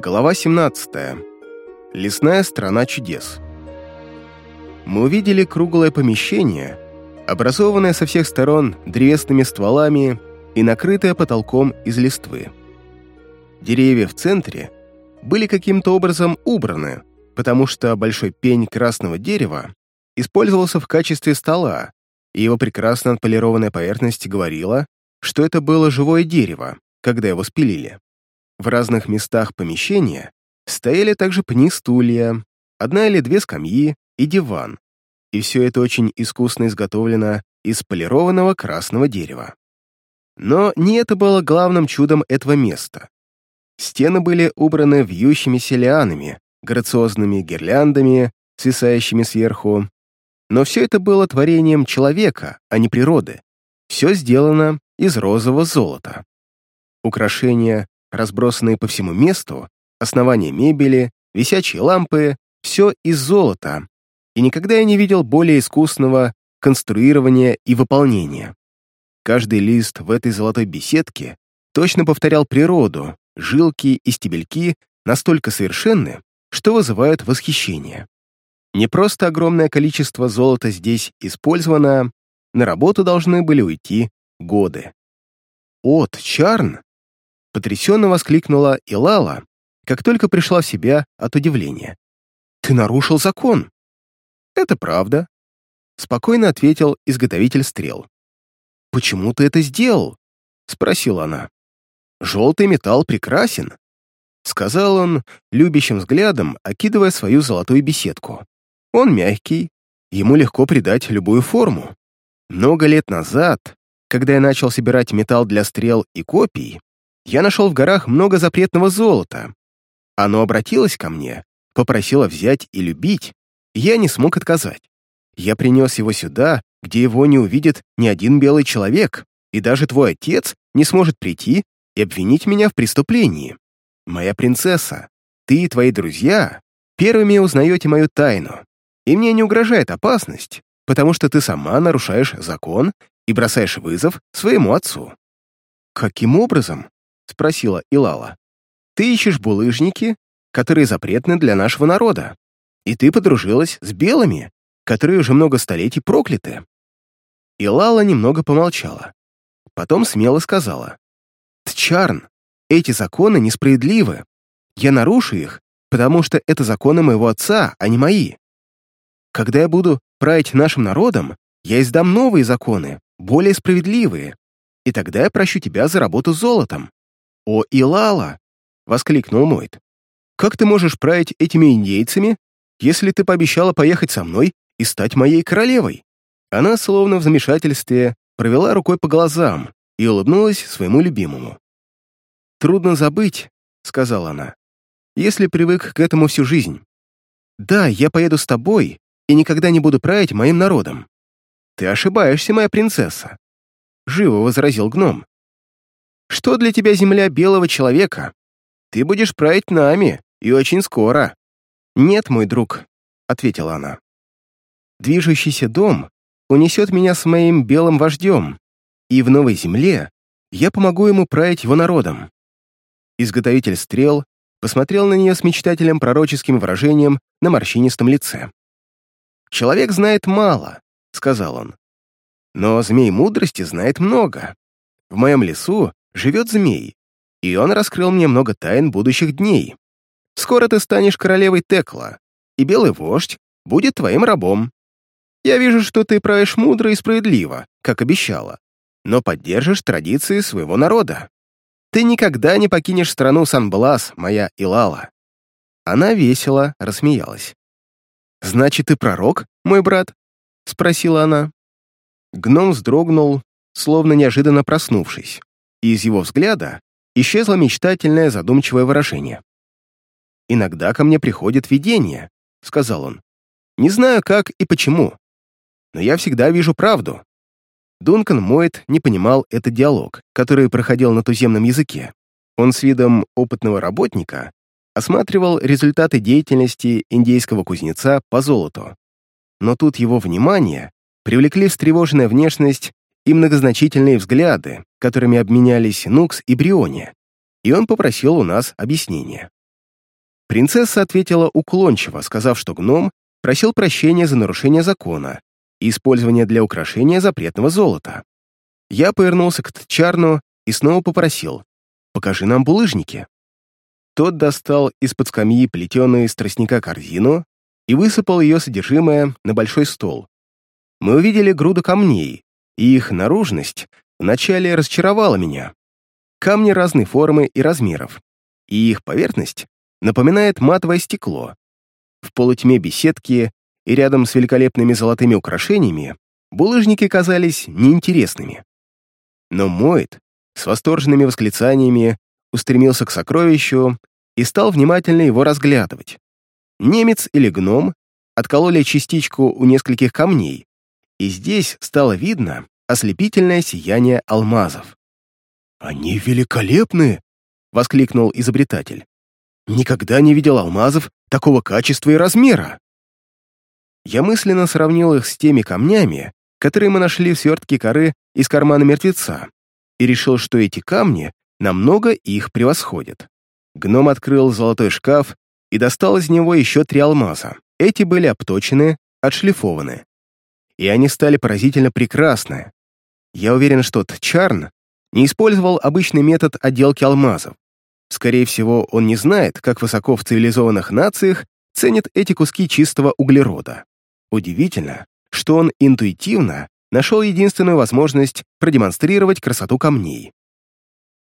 Глава 17. Лесная страна чудес. Мы увидели круглое помещение, образованное со всех сторон древесными стволами и накрытое потолком из листвы. Деревья в центре были каким-то образом убраны, потому что большой пень красного дерева использовался в качестве стола, и его прекрасно отполированная поверхность говорила, что это было живое дерево, когда его спилили. В разных местах помещения стояли также пни стулья, одна или две скамьи и диван, и все это очень искусно изготовлено из полированного красного дерева. Но не это было главным чудом этого места. Стены были убраны вьющимися лианами, грациозными гирляндами, свисающими сверху. Но все это было творением человека, а не природы. Все сделано из розового золота. Украшения разбросанные по всему месту, основания мебели, висячие лампы — все из золота, и никогда я не видел более искусного конструирования и выполнения. Каждый лист в этой золотой беседке точно повторял природу, жилки и стебельки настолько совершенны, что вызывают восхищение. Не просто огромное количество золота здесь использовано, на работу должны были уйти годы. От Чарн Потрясенно воскликнула Илала, как только пришла в себя от удивления. «Ты нарушил закон!» «Это правда», — спокойно ответил изготовитель стрел. «Почему ты это сделал?» — спросила она. «Желтый металл прекрасен», — сказал он, любящим взглядом, окидывая свою золотую беседку. «Он мягкий, ему легко придать любую форму. Много лет назад, когда я начал собирать металл для стрел и копий, я нашел в горах много запретного золота. Оно обратилось ко мне, попросило взять и любить, и я не смог отказать. Я принес его сюда, где его не увидит ни один белый человек, и даже твой отец не сможет прийти и обвинить меня в преступлении. Моя принцесса, ты и твои друзья первыми узнаете мою тайну, и мне не угрожает опасность, потому что ты сама нарушаешь закон и бросаешь вызов своему отцу. Каким образом? — спросила Илала. «Ты ищешь булыжники, которые запретны для нашего народа, и ты подружилась с белыми, которые уже много столетий прокляты». Илала немного помолчала. Потом смело сказала. «Тчарн, эти законы несправедливы. Я нарушу их, потому что это законы моего отца, а не мои. Когда я буду править нашим народом, я издам новые законы, более справедливые, и тогда я прощу тебя за работу с золотом. «О, Илала!» — воскликнул Мойт. «Как ты можешь править этими индейцами, если ты пообещала поехать со мной и стать моей королевой?» Она, словно в замешательстве, провела рукой по глазам и улыбнулась своему любимому. «Трудно забыть», — сказала она, — «если привык к этому всю жизнь. Да, я поеду с тобой и никогда не буду править моим народом». «Ты ошибаешься, моя принцесса», — живо возразил гном. Что для тебя земля белого человека? Ты будешь править нами, и очень скоро». «Нет, мой друг», — ответила она. «Движущийся дом унесет меня с моим белым вождем, и в новой земле я помогу ему править его народом». Изготовитель стрел посмотрел на нее с мечтателем пророческим выражением на морщинистом лице. «Человек знает мало», — сказал он. «Но змей мудрости знает много. В моем лесу живет змей, и он раскрыл мне много тайн будущих дней. Скоро ты станешь королевой Текла, и белый вождь будет твоим рабом. Я вижу, что ты правишь мудро и справедливо, как обещала, но поддержишь традиции своего народа. Ты никогда не покинешь страну Сан-Блас, моя Илала». Она весело рассмеялась. «Значит, ты пророк, мой брат?» — спросила она. Гном вздрогнул, словно неожиданно проснувшись и из его взгляда исчезло мечтательное задумчивое выражение. «Иногда ко мне приходит видение», — сказал он. «Не знаю, как и почему, но я всегда вижу правду». Дункан Мойт не понимал этот диалог, который проходил на туземном языке. Он с видом опытного работника осматривал результаты деятельности индейского кузнеца по золоту. Но тут его внимание привлекли встревоженная внешность и многозначительные взгляды, которыми обменялись Нукс и Бриони, и он попросил у нас объяснения. Принцесса ответила уклончиво, сказав, что гном просил прощения за нарушение закона и использование для украшения запретного золота. Я повернулся к Тчарну и снова попросил «Покажи нам булыжники». Тот достал из-под скамьи плетеную из тростника корзину и высыпал ее содержимое на большой стол. Мы увидели груду камней, и их наружность вначале разочаровала меня. Камни разной формы и размеров, и их поверхность напоминает матовое стекло. В полутьме беседки и рядом с великолепными золотыми украшениями булыжники казались неинтересными. Но Мойт с восторженными восклицаниями устремился к сокровищу и стал внимательно его разглядывать. Немец или гном откололи частичку у нескольких камней, и здесь стало видно ослепительное сияние алмазов. «Они великолепны!» — воскликнул изобретатель. «Никогда не видел алмазов такого качества и размера!» Я мысленно сравнил их с теми камнями, которые мы нашли в свертке коры из кармана мертвеца, и решил, что эти камни намного их превосходят. Гном открыл золотой шкаф и достал из него еще три алмаза. Эти были обточены, отшлифованы. И они стали поразительно прекрасны. Я уверен, что Тчарн не использовал обычный метод отделки алмазов. Скорее всего, он не знает, как высоко в цивилизованных нациях ценят эти куски чистого углерода. Удивительно, что он интуитивно нашел единственную возможность продемонстрировать красоту камней.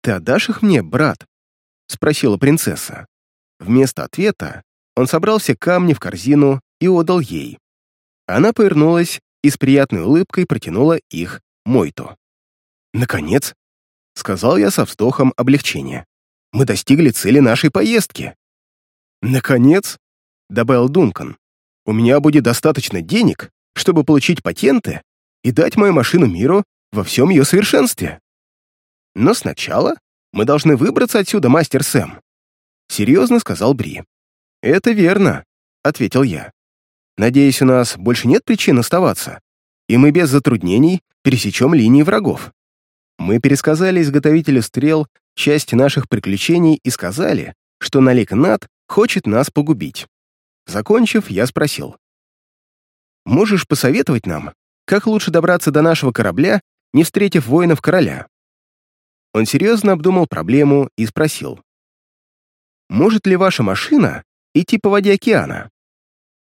«Ты отдашь их мне, брат?» — спросила принцесса. Вместо ответа он собрал все камни в корзину и отдал ей. Она повернулась и с приятной улыбкой протянула их Мойту. «Наконец!» — сказал я со вздохом облегчения. «Мы достигли цели нашей поездки!» «Наконец!» — добавил Дункан. «У меня будет достаточно денег, чтобы получить патенты и дать мою машину миру во всем ее совершенстве. Но сначала мы должны выбраться отсюда, мастер Сэм», — серьезно сказал Бри. «Это верно», — ответил я. «Надеюсь, у нас больше нет причин оставаться, и мы без затруднений пересечем линии врагов». Мы пересказали изготовителю стрел часть наших приключений и сказали, что Налик Над хочет нас погубить. Закончив, я спросил. «Можешь посоветовать нам, как лучше добраться до нашего корабля, не встретив воинов короля?» Он серьезно обдумал проблему и спросил. «Может ли ваша машина идти по воде океана?»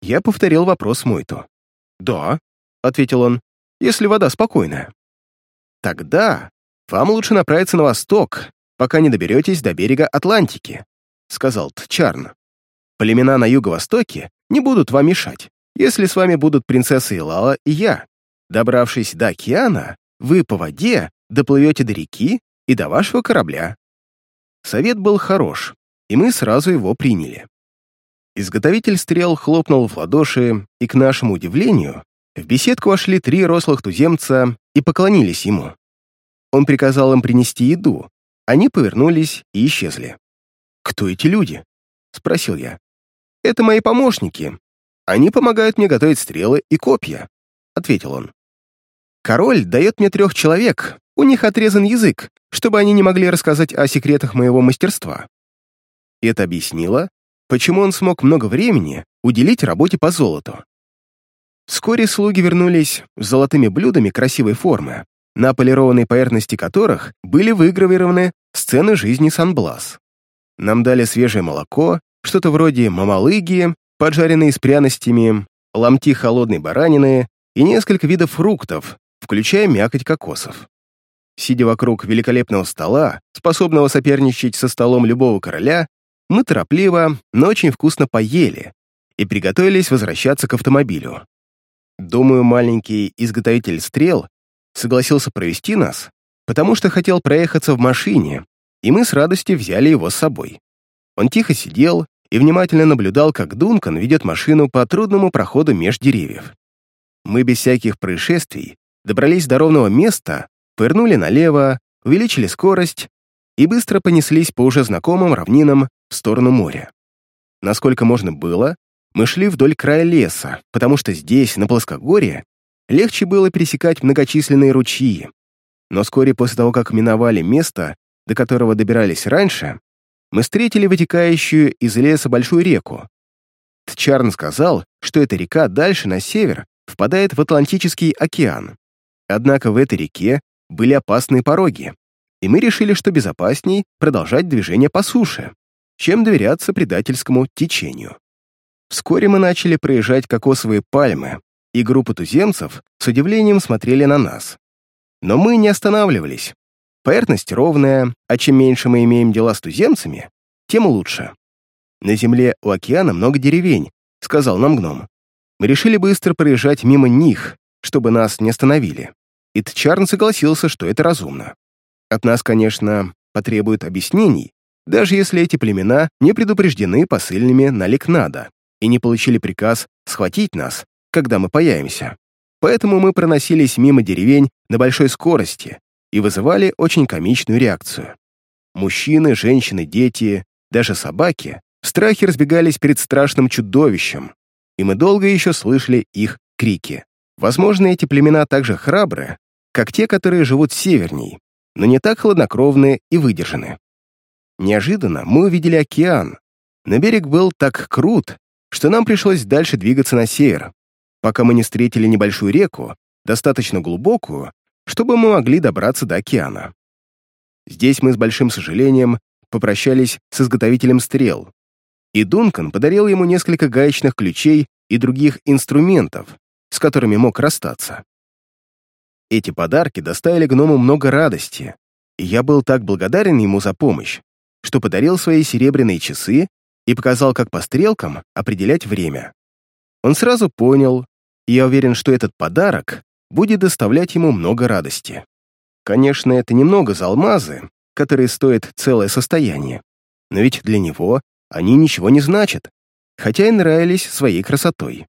Я повторил вопрос Мойту. «Да», — ответил он, — «если вода спокойная». «Тогда вам лучше направиться на восток, пока не доберетесь до берега Атлантики», — сказал Тчарн. «Племена на юго-востоке не будут вам мешать, если с вами будут принцесса Илала и я. Добравшись до океана, вы по воде доплывете до реки и до вашего корабля». Совет был хорош, и мы сразу его приняли. Изготовитель стрел хлопнул в ладоши, и, к нашему удивлению, в беседку вошли три рослых туземца и поклонились ему. Он приказал им принести еду, они повернулись и исчезли. «Кто эти люди?» — спросил я. «Это мои помощники. Они помогают мне готовить стрелы и копья», — ответил он. «Король дает мне трех человек, у них отрезан язык, чтобы они не могли рассказать о секретах моего мастерства. Это объяснило, почему он смог много времени уделить работе по золоту. Вскоре слуги вернулись с золотыми блюдами красивой формы, на полированной поверхности которых были выгравированы сцены жизни Сан-Блас. Нам дали свежее молоко, что-то вроде мамалыги, поджаренные с пряностями, ломти холодной баранины и несколько видов фруктов, включая мякоть кокосов. Сидя вокруг великолепного стола, способного соперничать со столом любого короля, мы торопливо, но очень вкусно поели и приготовились возвращаться к автомобилю. Думаю, маленький изготовитель стрел согласился провести нас, потому что хотел проехаться в машине, и мы с радостью взяли его с собой. Он тихо сидел и внимательно наблюдал, как Дункан ведет машину по трудному проходу меж деревьев. Мы без всяких происшествий добрались до ровного места, повернули налево, увеличили скорость и быстро понеслись по уже знакомым равнинам в сторону моря. Насколько можно было, мы шли вдоль края леса, потому что здесь, на плоскогорье, легче было пересекать многочисленные ручьи. Но вскоре после того, как миновали место, до которого добирались раньше, мы встретили вытекающую из леса большую реку. Тчарн сказал, что эта река дальше, на север, впадает в Атлантический океан. Однако в этой реке были опасные пороги, и мы решили, что безопасней продолжать движение по суше, чем доверяться предательскому течению. Вскоре мы начали проезжать кокосовые пальмы, и группа туземцев с удивлением смотрели на нас. Но мы не останавливались. Поверхность ровная, а чем меньше мы имеем дела с туземцами, тем лучше. На земле у океана много деревень, сказал нам гном. Мы решили быстро проезжать мимо них, чтобы нас не остановили. И Тчарн согласился, что это разумно. От нас, конечно, потребуют объяснений, даже если эти племена не предупреждены посыльными на Ликнада и не получили приказ схватить нас, когда мы появимся. Поэтому мы проносились мимо деревень на большой скорости и вызывали очень комичную реакцию. Мужчины, женщины, дети, даже собаки в страхе разбегались перед страшным чудовищем, и мы долго еще слышали их крики. Возможно, эти племена так же храбры, как те, которые живут северней, но не так хладнокровны и выдержаны. Неожиданно мы увидели океан. На берег был так крут, что нам пришлось дальше двигаться на север, пока мы не встретили небольшую реку, достаточно глубокую, чтобы мы могли добраться до океана. Здесь мы с большим сожалением попрощались с изготовителем стрел, и Дункан подарил ему несколько гаечных ключей и других инструментов, с которыми мог расстаться. Эти подарки доставили гному много радости, и я был так благодарен ему за помощь, что подарил свои серебряные часы и показал, как по стрелкам определять время. Он сразу понял, и я уверен, что этот подарок будет доставлять ему много радости. Конечно, это немного за алмазы, которые стоят целое состояние, но ведь для него они ничего не значат, хотя и нравились своей красотой.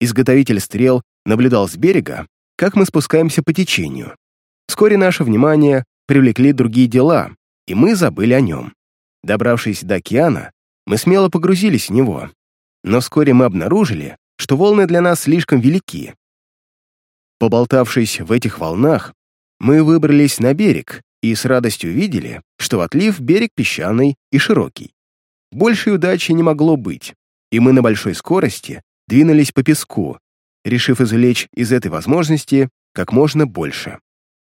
Изготовитель стрел наблюдал с берега, как мы спускаемся по течению. Вскоре наше внимание привлекли другие дела, и мы забыли о нем. Добравшись до океана, мы смело погрузились в него, но вскоре мы обнаружили, что волны для нас слишком велики. Поболтавшись в этих волнах, мы выбрались на берег и с радостью видели, что отлив берег песчаный и широкий. Большей удачи не могло быть, и мы на большой скорости двинулись по песку, решив извлечь из этой возможности как можно больше.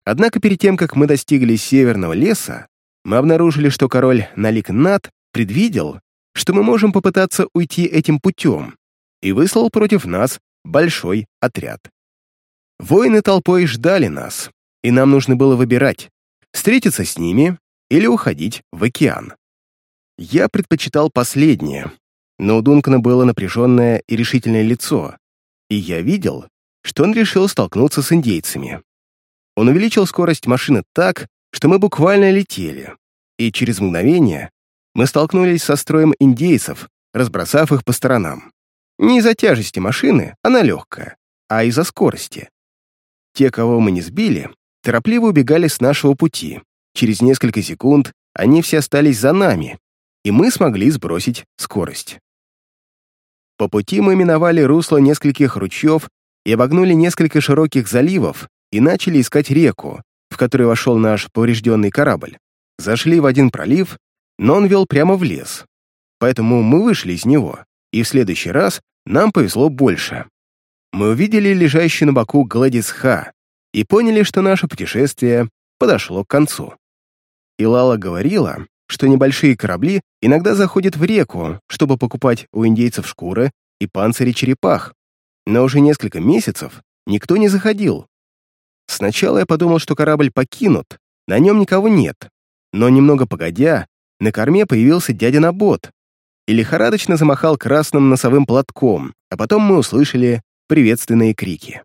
Однако перед тем, как мы достигли северного леса, мы обнаружили, что король Налик-Нат предвидел, что мы можем попытаться уйти этим путем, и выслал против нас большой отряд. Воины толпой ждали нас, и нам нужно было выбирать, встретиться с ними или уходить в океан. Я предпочитал последнее, но у Дункана было напряженное и решительное лицо, и я видел, что он решил столкнуться с индейцами. Он увеличил скорость машины так, что мы буквально летели, и через мгновение мы столкнулись со строем индейцев, разбросав их по сторонам. Не из-за тяжести машины, она легкая, а из-за скорости. Те, кого мы не сбили, торопливо убегали с нашего пути. Через несколько секунд они все остались за нами, и мы смогли сбросить скорость. По пути мы миновали русло нескольких ручьев и обогнули несколько широких заливов и начали искать реку, в которую вошел наш поврежденный корабль. Зашли в один пролив, но он вел прямо в лес. Поэтому мы вышли из него, и в следующий раз нам повезло больше. Мы увидели лежащую на боку Гладис Ха и поняли, что наше путешествие подошло к концу. Илала говорила, что небольшие корабли иногда заходят в реку, чтобы покупать у индейцев шкуры и панцири черепах, но уже несколько месяцев никто не заходил. Сначала я подумал, что корабль покинут, на нем никого нет, но немного погодя, на корме появился дядя Набот и лихорадочно замахал красным носовым платком, а потом мы услышали приветственные крики.